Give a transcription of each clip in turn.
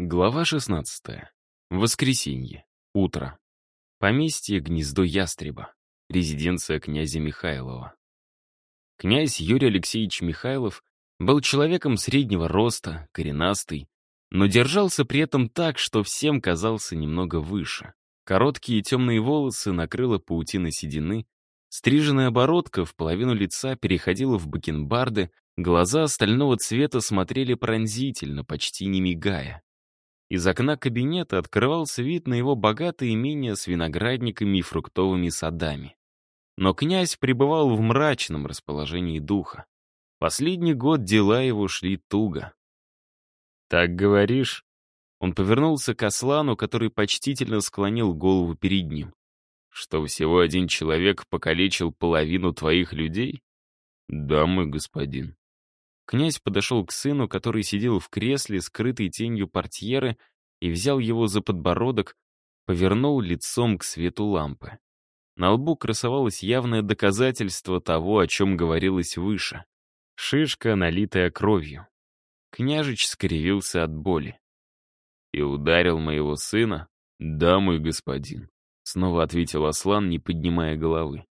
Глава 16. Воскресенье. Утро. Поместье «Гнездо Ястреба». Резиденция князя Михайлова. Князь Юрий Алексеевич Михайлов был человеком среднего роста, коренастый, но держался при этом так, что всем казался немного выше. Короткие темные волосы накрыла паутина седины, стриженная оборотка в половину лица переходила в бакенбарды, глаза стального цвета смотрели пронзительно, почти не мигая. Из окна кабинета открывался вид на его богатое имение с виноградниками и фруктовыми садами. Но князь пребывал в мрачном расположении духа. Последний год дела его шли туго. «Так говоришь?» Он повернулся к Аслану, который почтительно склонил голову перед ним. «Что всего один человек покалечил половину твоих людей?» «Да, мой господин». Князь подошел к сыну, который сидел в кресле, скрытой тенью портьеры, и взял его за подбородок, повернул лицом к свету лампы. На лбу красовалось явное доказательство того, о чем говорилось выше. Шишка, налитая кровью. Княжич скривился от боли. «И ударил моего сына?» «Да, мой господин», — снова ответил Аслан, не поднимая головы.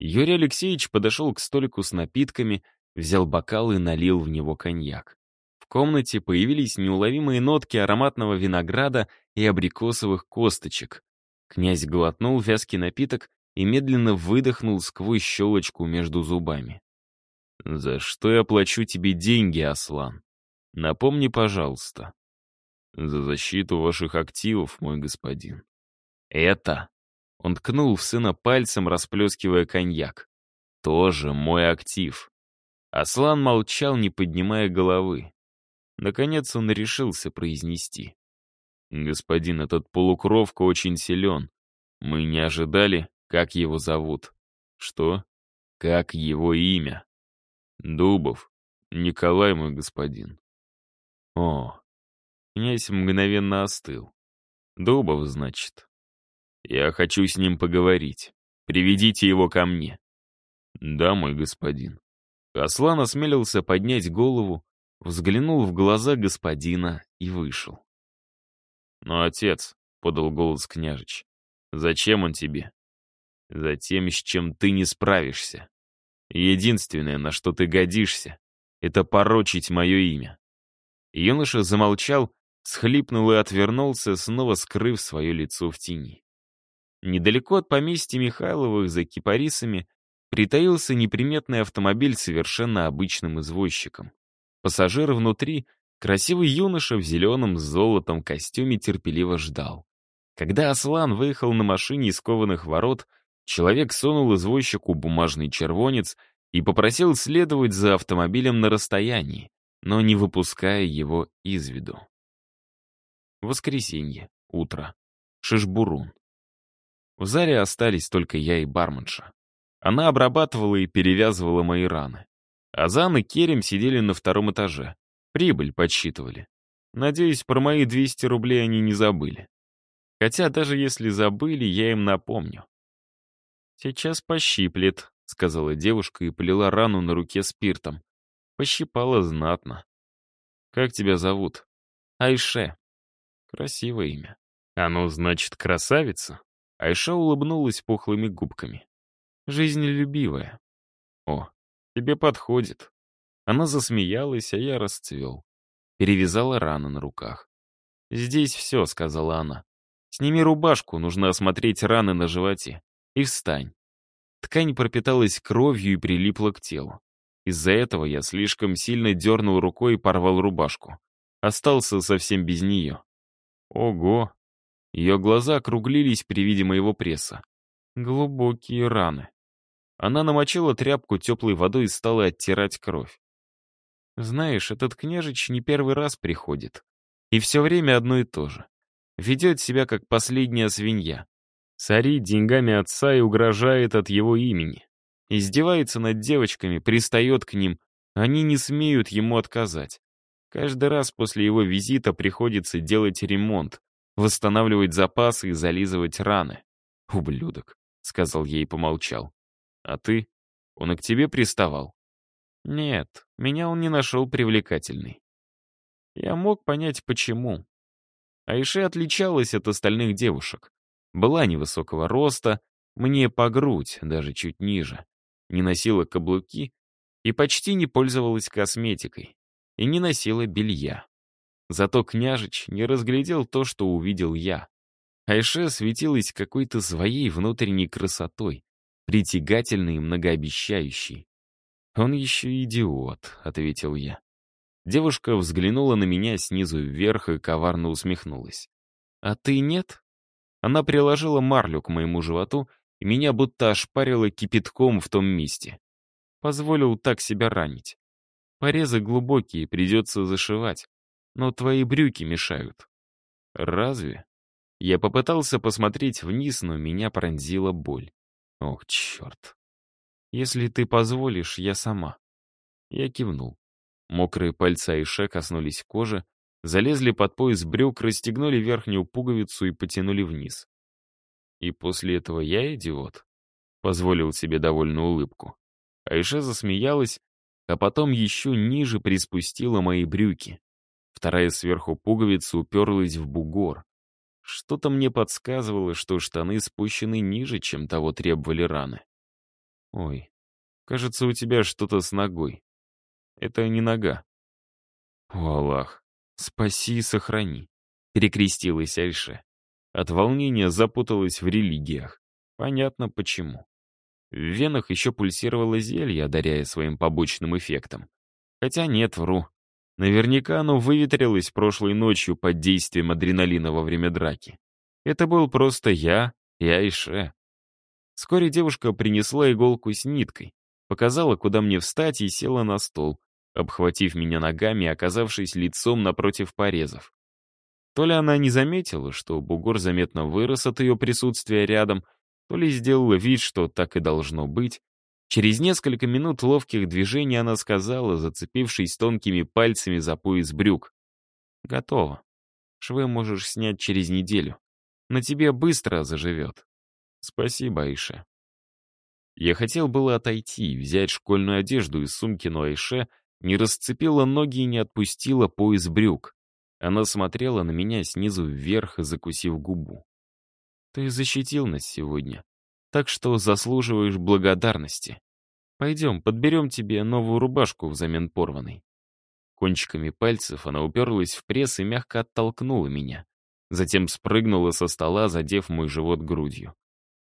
Юрий Алексеевич подошел к столику с напитками, взял бокал и налил в него коньяк. В комнате появились неуловимые нотки ароматного винограда и абрикосовых косточек. Князь глотнул вязкий напиток и медленно выдохнул сквозь щелочку между зубами. «За что я плачу тебе деньги, Аслан? Напомни, пожалуйста». «За защиту ваших активов, мой господин». «Это...» Он ткнул в сына пальцем, расплескивая коньяк. «Тоже мой актив. Аслан молчал, не поднимая головы. Наконец он решился произнести. «Господин, этот полукровка очень силен. Мы не ожидали, как его зовут. Что? Как его имя? Дубов. Николай, мой господин. О, князь мгновенно остыл. Дубов, значит. Я хочу с ним поговорить. Приведите его ко мне. Да, мой господин. Аслан осмелился поднять голову, взглянул в глаза господина и вышел. «Но отец», — подал голос княжич, — «зачем он тебе?» «Затем, с чем ты не справишься. Единственное, на что ты годишься, это порочить мое имя». Юноша замолчал, схлипнул и отвернулся, снова скрыв свое лицо в тени. Недалеко от поместья Михайловых за кипарисами притаился неприметный автомобиль совершенно обычным извозчиком. Пассажир внутри, красивый юноша в зеленом с золотом костюме терпеливо ждал. Когда Аслан выехал на машине из кованых ворот, человек сунул извозчику бумажный червонец и попросил следовать за автомобилем на расстоянии, но не выпуская его из виду. Воскресенье. Утро. Шишбурун. В заре остались только я и барменша. Она обрабатывала и перевязывала мои раны. Азан и Керем сидели на втором этаже. Прибыль подсчитывали. Надеюсь, про мои 200 рублей они не забыли. Хотя даже если забыли, я им напомню. «Сейчас пощиплет», — сказала девушка и полила рану на руке спиртом. Пощипала знатно. «Как тебя зовут?» «Айше». Красивое имя. «Оно, значит, красавица?» Айша улыбнулась пухлыми губками жизнелюбивая. О, тебе подходит. Она засмеялась, а я расцвел. Перевязала рану на руках. «Здесь все», — сказала она. «Сними рубашку, нужно осмотреть раны на животе. И встань». Ткань пропиталась кровью и прилипла к телу. Из-за этого я слишком сильно дернул рукой и порвал рубашку. Остался совсем без нее. Ого! Ее глаза округлились при виде моего пресса. Глубокие раны. Она намочила тряпку теплой водой и стала оттирать кровь. Знаешь, этот княжич не первый раз приходит. И все время одно и то же. Ведет себя как последняя свинья. Сорит деньгами отца и угрожает от его имени. Издевается над девочками, пристает к ним. Они не смеют ему отказать. Каждый раз после его визита приходится делать ремонт, восстанавливать запасы и зализывать раны. «Ублюдок», — сказал ей и помолчал. А ты? Он и к тебе приставал? Нет, меня он не нашел привлекательной. Я мог понять, почему. Айше отличалась от остальных девушек. Была невысокого роста, мне по грудь, даже чуть ниже. Не носила каблуки и почти не пользовалась косметикой. И не носила белья. Зато княжич не разглядел то, что увидел я. Айше светилась какой-то своей внутренней красотой, притягательной и многообещающей. «Он еще идиот», — ответил я. Девушка взглянула на меня снизу вверх и коварно усмехнулась. «А ты нет?» Она приложила марлю к моему животу, и меня будто ошпарило кипятком в том месте. Позволил так себя ранить. Порезы глубокие, придется зашивать, но твои брюки мешают. Разве? Я попытался посмотреть вниз, но меня пронзила боль. Ох, черт. Если ты позволишь, я сама. Я кивнул. Мокрые пальцы Айше коснулись кожи, залезли под пояс брюк, расстегнули верхнюю пуговицу и потянули вниз. И после этого я идиот? Позволил себе довольную улыбку. Айше засмеялась, а потом еще ниже приспустила мои брюки. Вторая сверху пуговица уперлась в бугор. Что-то мне подсказывало, что штаны спущены ниже, чем того требовали раны. Ой, кажется, у тебя что-то с ногой. Это не нога. О, Аллах, спаси и сохрани. Перекрестилась Айше. От волнения запуталась в религиях. Понятно почему. В венах еще пульсировало зелье, одаряя своим побочным эффектом. Хотя нет, вру. Наверняка оно выветрилось прошлой ночью под действием адреналина во время драки. Это был просто я и Айше. Вскоре девушка принесла иголку с ниткой, показала, куда мне встать, и села на стол, обхватив меня ногами и оказавшись лицом напротив порезов. То ли она не заметила, что бугор заметно вырос от ее присутствия рядом, то ли сделала вид, что так и должно быть. Через несколько минут ловких движений она сказала, зацепившись тонкими пальцами за пояс брюк. «Готово. Швы можешь снять через неделю. На тебе быстро заживет. Спасибо, Айше». Я хотел было отойти, взять школьную одежду из сумки, но Айше не расцепила ноги и не отпустила пояс брюк. Она смотрела на меня снизу вверх, закусив губу. «Ты защитил нас сегодня, так что заслуживаешь благодарности. Пойдем, подберем тебе новую рубашку взамен порванной». Кончиками пальцев она уперлась в пресс и мягко оттолкнула меня. Затем спрыгнула со стола, задев мой живот грудью.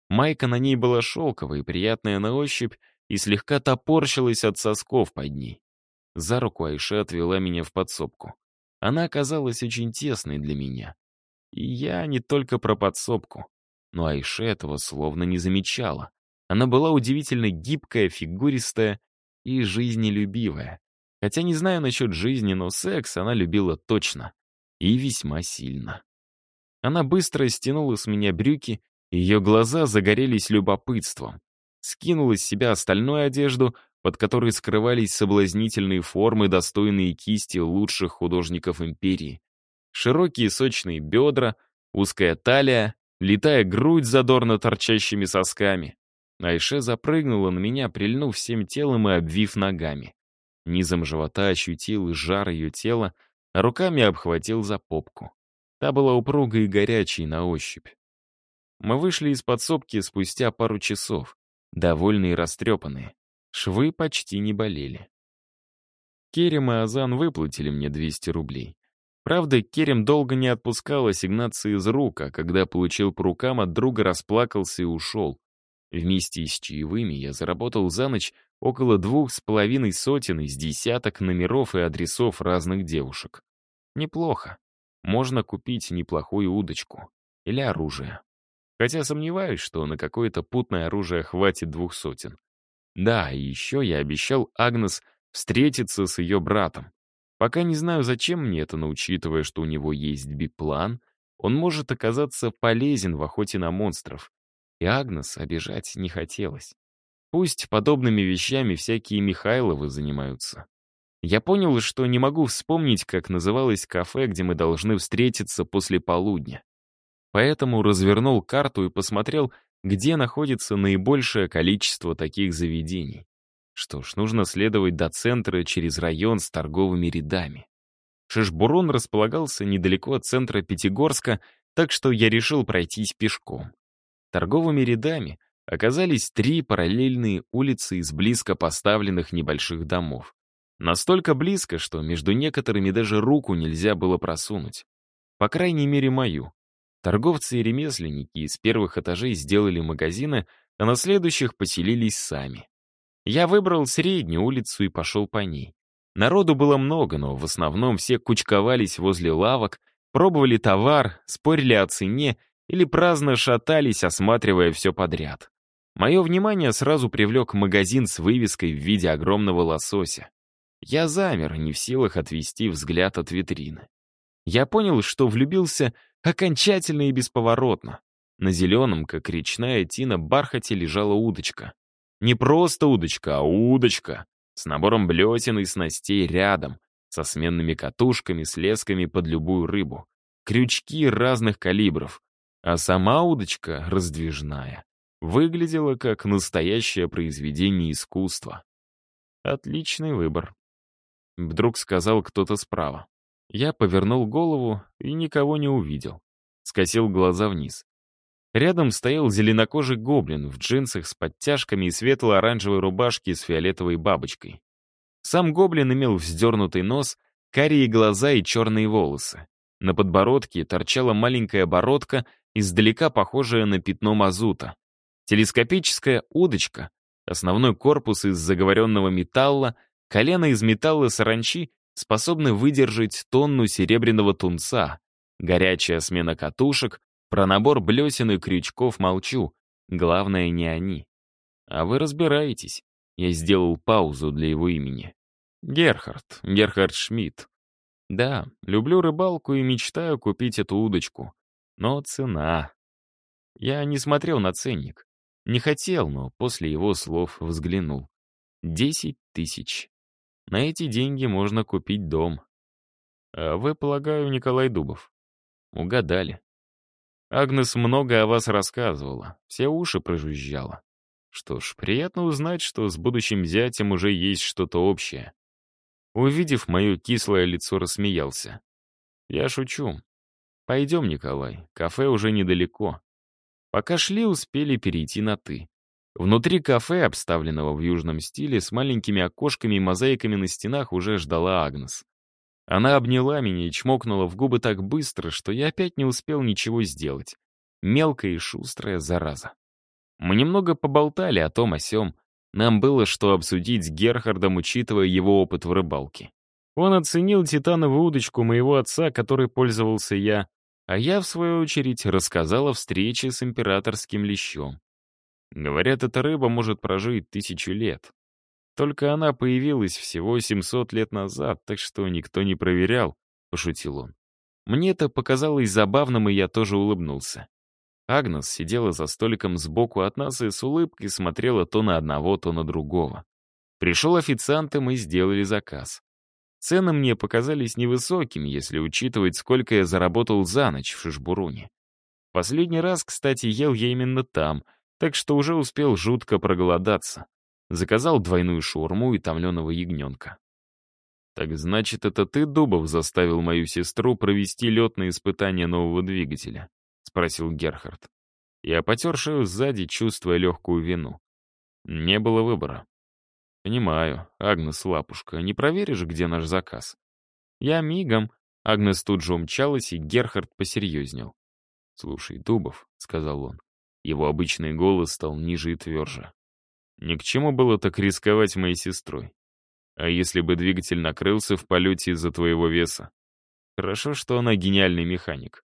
Майка на ней была шелковая приятная на ощупь, и слегка топорщилась от сосков под ней. За руку Айша отвела меня в подсобку. Она оказалась очень тесной для меня. И я не только про подсобку. Но Айше этого словно не замечала. Она была удивительно гибкая, фигуристая и жизнелюбивая. Хотя не знаю насчет жизни, но секс она любила точно. И весьма сильно. Она быстро стянула с меня брюки, ее глаза загорелись любопытством. Скинула с себя остальную одежду, под которой скрывались соблазнительные формы, достойные кисти лучших художников империи. Широкие сочные бедра, узкая талия, летая грудь задорно торчащими сосками. Айше запрыгнула на меня, прильнув всем телом и обвив ногами. Низом живота ощутил жар ее тела, а руками обхватил за попку. Та была упругой и горячей на ощупь. Мы вышли из подсобки спустя пару часов, довольные и растрепанные. Швы почти не болели. Керем и Азан выплатили мне 200 рублей. Правда, Керем долго не отпускал ассигнации из рук, а когда получил по рукам, от друга расплакался и ушел. Вместе с чаевыми я заработал за ночь около двух с половиной сотен из десяток номеров и адресов разных девушек. Неплохо. Можно купить неплохую удочку. Или оружие. Хотя сомневаюсь, что на какое-то путное оружие хватит двух сотен. Да, и еще я обещал Агнес встретиться с ее братом. Пока не знаю, зачем мне это, но учитывая, что у него есть биплан, он может оказаться полезен в охоте на монстров. И Агнес обижать не хотелось. Пусть подобными вещами всякие Михайловы занимаются. Я понял, что не могу вспомнить, как называлось кафе, где мы должны встретиться после полудня. Поэтому развернул карту и посмотрел, где находится наибольшее количество таких заведений. Что ж, нужно следовать до центра через район с торговыми рядами. Шишбурон располагался недалеко от центра Пятигорска, так что я решил пройтись пешком. Торговыми рядами оказались три параллельные улицы из близко поставленных небольших домов. Настолько близко, что между некоторыми даже руку нельзя было просунуть. По крайней мере, мою. Торговцы и ремесленники из первых этажей сделали магазины, а на следующих поселились сами. Я выбрал среднюю улицу и пошел по ней. Народу было много, но в основном все кучковались возле лавок, пробовали товар, спорили о цене или праздно шатались, осматривая все подряд. Мое внимание сразу привлек магазин с вывеской в виде огромного лосося. Я замер, не в силах отвести взгляд от витрины. Я понял, что влюбился окончательно и бесповоротно. На зеленом, как речная тина, бархате лежала удочка. Не просто удочка, а удочка. С набором блесен и снастей рядом, со сменными катушками, с лесками под любую рыбу. Крючки разных калибров. А сама удочка раздвижная. Выглядела как настоящее произведение искусства. Отличный выбор. Вдруг сказал кто-то справа. Я повернул голову и никого не увидел. Скосил глаза вниз. Рядом стоял зеленокожий гоблин в джинсах с подтяжками и светло-оранжевой рубашке с фиолетовой бабочкой. Сам гоблин имел вздернутый нос, карие глаза и черные волосы. На подбородке торчала маленькая бородка, издалека похожая на пятно мазута. Телескопическая удочка, основной корпус из заговоренного металла, колено из металла саранчи способны выдержать тонну серебряного тунца, горячая смена катушек, про набор блесен и крючков молчу. Главное, не они. А вы разбираетесь. Я сделал паузу для его имени. Герхард, Герхард Шмидт. Да, люблю рыбалку и мечтаю купить эту удочку. Но цена. Я не смотрел на ценник. Не хотел, но после его слов взглянул. Десять тысяч. На эти деньги можно купить дом. А вы, полагаю, Николай Дубов? Угадали. Агнес много о вас рассказывала, все уши прожужжала. Что ж, приятно узнать, что с будущим зятем уже есть что-то общее. Увидев мое кислое лицо, рассмеялся. Я шучу. Пойдем, Николай, кафе уже недалеко. Пока шли, успели перейти на «ты». Внутри кафе, обставленного в южном стиле, с маленькими окошками и мозаиками на стенах, уже ждала Агнес. Она обняла меня и чмокнула в губы так быстро, что я опять не успел ничего сделать. Мелкая и шустрая зараза. Мы немного поболтали о том о сём. Нам было что обсудить с Герхардом, учитывая его опыт в рыбалке. Он оценил титановую удочку моего отца, которой пользовался я, а я, в свою очередь, рассказал о встрече с императорским лещом. Говорят, эта рыба может прожить тысячу лет. Только она появилась всего 700 лет назад, так что никто не проверял», — пошутил он. Мне это показалось забавным, и я тоже улыбнулся. Агнес сидела за столиком сбоку от нас и с улыбкой смотрела то на одного, то на другого. Пришел официант, и мы сделали заказ. Цены мне показались невысокими, если учитывать, сколько я заработал за ночь в Шишбуруне. Последний раз, кстати, ел я именно там, так что уже успел жутко проголодаться. Заказал двойную шаурму и томленого ягненка. «Так значит, это ты, Дубов, заставил мою сестру провести летные испытания нового двигателя?» — спросил Герхард. Я потер шею сзади, чувствуя легкую вину. Не было выбора. «Понимаю, Агнес, лапушка, не проверишь, где наш заказ?» «Я мигом». Агнес тут же умчалась, и Герхард посерьезнел. «Слушай, Дубов», — сказал он. Его обычный голос стал ниже и тверже. Ни к чему было так рисковать моей сестрой. А если бы двигатель накрылся в полете из-за твоего веса? Хорошо, что она гениальный механик.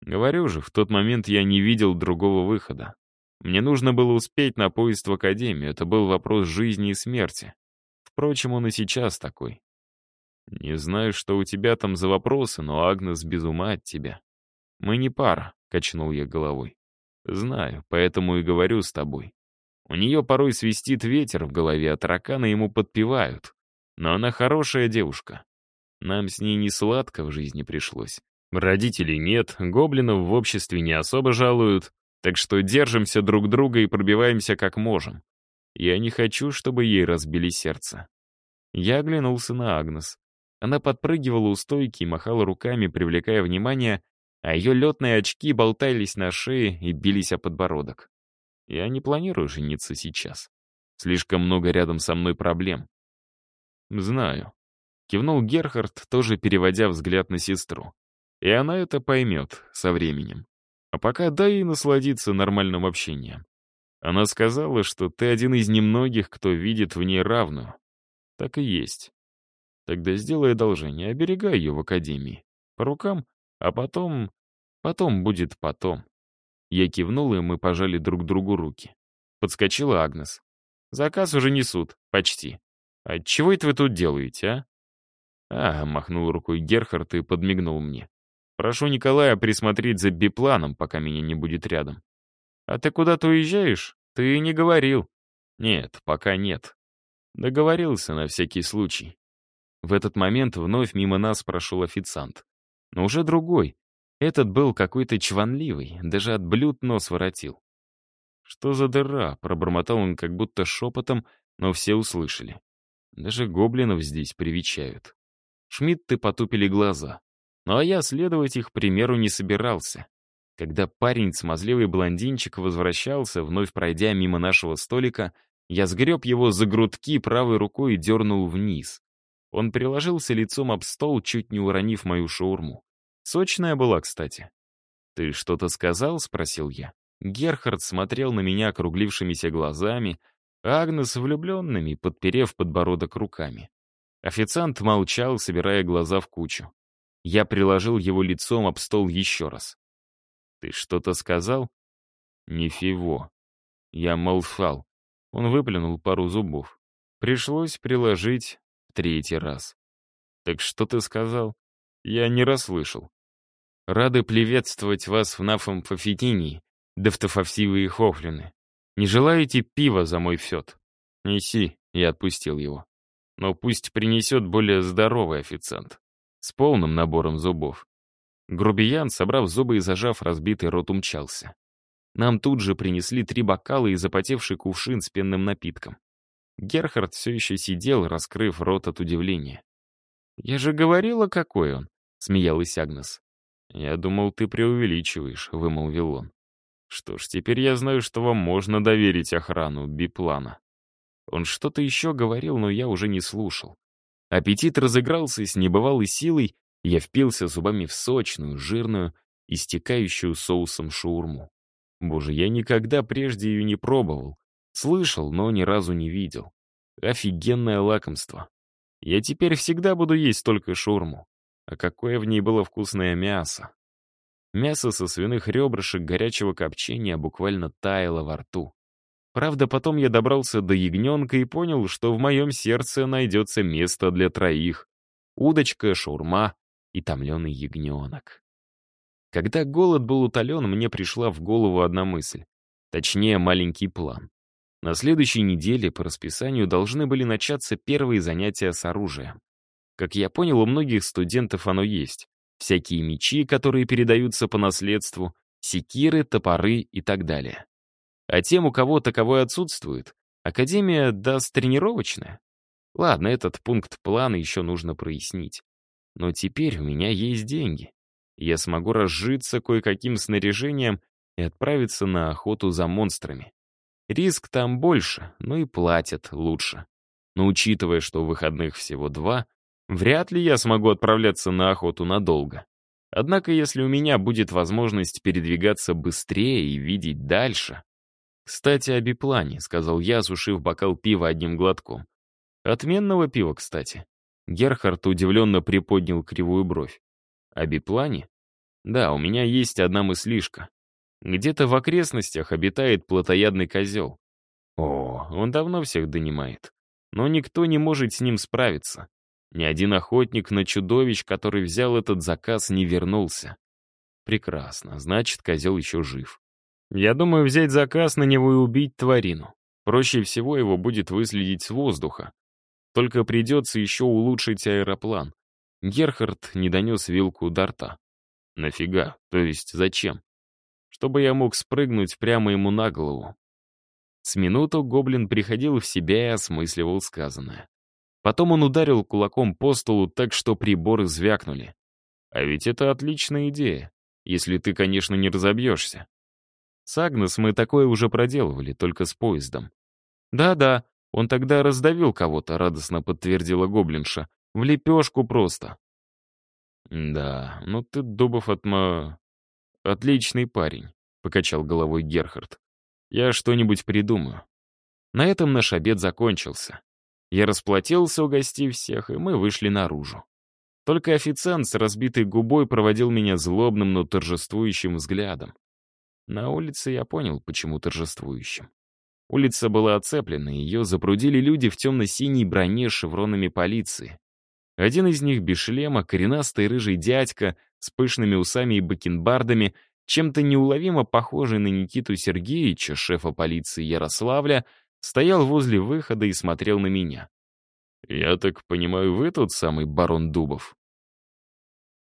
Говорю же, в тот момент я не видел другого выхода. Мне нужно было успеть на поезд в академию, это был вопрос жизни и смерти. Впрочем, он и сейчас такой. Не знаю, что у тебя там за вопросы, но Агнес без ума от тебя. Мы не пара, — качнул я головой. Знаю, поэтому и говорю с тобой. У нее порой свистит ветер в голове, а тараканы ему подпевают. Но она хорошая девушка. Нам с ней не сладко в жизни пришлось. Родителей нет, гоблинов в обществе не особо жалуют, так что держимся друг друга и пробиваемся как можем. Я не хочу, чтобы ей разбили сердце. Я оглянулся на Агнес. Она подпрыгивала у стойки и махала руками, привлекая внимание, а ее летные очки болтались на шее и бились о подбородок. Я не планирую жениться сейчас. Слишком много рядом со мной проблем. Знаю. Кивнул Герхард, тоже переводя взгляд на сестру. И она это поймет со временем. А пока дай ей насладиться нормальным общением. Она сказала, что ты один из немногих, кто видит в ней равную. Так и есть. Тогда сделай одолжение, оберегай ее в академии. По рукам, а потом... Потом будет потом. Я кивнул, и мы пожали друг другу руки. Подскочила Агнес. Заказ уже несут, почти. А чего это вы тут делаете, а? А, махнул рукой Герхард и подмигнул мне. Прошу Николая присмотреть за бипланом, пока меня не будет рядом. А ты куда-то уезжаешь? Ты не говорил. Нет, пока нет. Договорился на всякий случай. В этот момент вновь мимо нас прошел официант. Но уже другой. Этот был какой-то чванливый, даже от блюд нос воротил. «Что за дыра?» — пробормотал он как будто шепотом, но все услышали. Даже гоблинов здесь привечают. Шмидты потупили глаза. Ну а я следовать их примеру не собирался. Когда парень, смазливый блондинчик, возвращался, вновь пройдя мимо нашего столика, я сгреб его за грудки правой рукой и дернул вниз. Он приложился лицом об стол, чуть не уронив мою шаурму. Сочная была, кстати. «Ты что-то сказал?» — спросил я. Герхард смотрел на меня округлившимися глазами, а Агнес влюбленными, подперев подбородок руками. Официант молчал, собирая глаза в кучу. Я приложил его лицом об стол еще раз. «Ты что-то сказал?» «Нифиго». Я молчал. Он выплюнул пару зубов. Пришлось приложить третий раз. «Так что ты сказал?» «Я не расслышал». «Рады приветствовать вас в нафом Фафетинии, Давтофовсивые Хофлины. Не желаете пива за мой фет?» «Неси», — я отпустил его. «Но пусть принесет более здоровый официант, с полным набором зубов». Грубиян, собрав зубы и зажав разбитый рот, умчался. Нам тут же принесли три бокала и запотевший кувшин с пенным напитком. Герхард все еще сидел, раскрыв рот от удивления. «Я же говорила, какой он!» — смеялась Агнес. «Я думал, ты преувеличиваешь», — вымолвил он. «Что ж, теперь я знаю, что вам можно доверить охрану биплана». Он что-то еще говорил, но я уже не слушал. Аппетит разыгрался с небывалой силой, я впился зубами в сочную, жирную, истекающую соусом шаурму. Боже, я никогда прежде ее не пробовал. Слышал, но ни разу не видел. Офигенное лакомство. Я теперь всегда буду есть только шурму. А какое в ней было вкусное мясо. Мясо со свиных ребрышек горячего копчения буквально таяло во рту. Правда, потом я добрался до ягненка и понял, что в моем сердце найдется место для троих. Удочка, шурма и томленый ягненок. Когда голод был утолен, мне пришла в голову одна мысль. Точнее, маленький план. На следующей неделе по расписанию должны были начаться первые занятия с оружием. Как я понял, у многих студентов оно есть. Всякие мечи, которые передаются по наследству, секиры, топоры и так далее. А тем, у кого таковое отсутствует, Академия даст тренировочное. Ладно, этот пункт плана еще нужно прояснить. Но теперь у меня есть деньги. Я смогу разжиться кое-каким снаряжением и отправиться на охоту за монстрами. Риск там больше, но и платят лучше. Но учитывая, что выходных всего два, вряд ли я смогу отправляться на охоту надолго. Однако, если у меня будет возможность передвигаться быстрее и видеть дальше... «Кстати, о биплане», — сказал я, сушив бокал пива одним глотком. «Отменного пива, кстати». Герхард удивленно приподнял кривую бровь. «О биплане?» «Да, у меня есть одна мыслишка. Где-то в окрестностях обитает плотоядный козел. О, он давно всех донимает. Но никто не может с ним справиться. Ни один охотник на чудовищ, который взял этот заказ, не вернулся. Прекрасно, значит, козел еще жив. Я думаю взять заказ на него и убить тварину. Проще всего его будет выследить с воздуха. Только придется еще улучшить аэроплан. Герхард не донес вилку до рта. Нафига? То есть зачем? чтобы я мог спрыгнуть прямо ему на голову. С минуту гоблин приходил в себя и осмысливал сказанное. Потом он ударил кулаком по столу так, что приборы звякнули. А ведь это отличная идея, если ты, конечно, не разобьешься. С Агнес мы такое уже проделывали, только с поездом. Да-да, он тогда раздавил кого-то, радостно подтвердила гоблинша. В лепешку просто. Да, ну ты, Дубов, отма... Отличный парень, покачал головой Герхард. Я что-нибудь придумаю. На этом наш обед закончился. Я расплатился, угостив всех, и мы вышли наружу. Только официант с разбитой губой проводил меня злобным, но торжествующим взглядом. На улице я понял, почему торжествующим. Улица была оцеплена, ее запрудили люди в темно-синей броне с шевронами полиции. Один из них без шлема, коренастый рыжий дядька с пышными усами и бакенбардами, чем-то неуловимо похожий на Никиту Сергеевича, шефа полиции Ярославля, стоял возле выхода и смотрел на меня. «Я так понимаю, вы тот самый барон Дубов?»